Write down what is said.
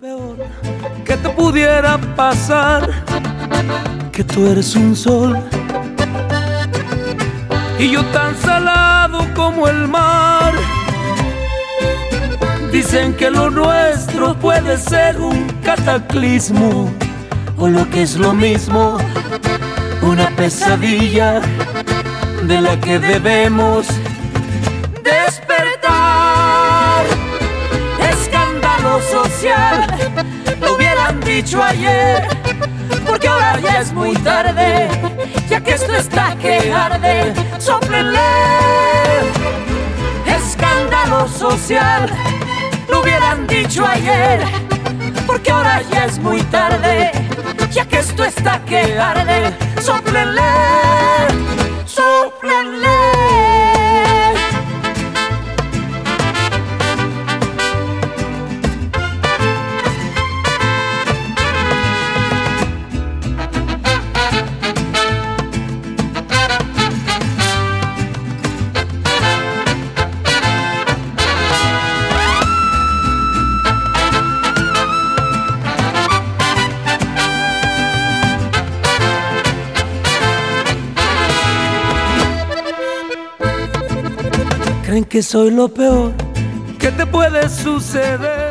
peor que te pudiera pasar, que tú eres un sol y yo tan salado como el mar. Dicen que lo nuestro puede ser un cataclismo o lo que es lo mismo, una pesadilla de la que debemos despertar. Lo hubieran dicho ayer, porque ahora ya es muy tarde, ya que esto está que arde, soplenle. Escándalo social, lo hubieran dicho ayer, porque ahora ya es muy tarde, ya que esto está que arde, soplenle. Creen que soy lo peor que te puede suceder.